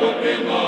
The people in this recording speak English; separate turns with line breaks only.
Jacob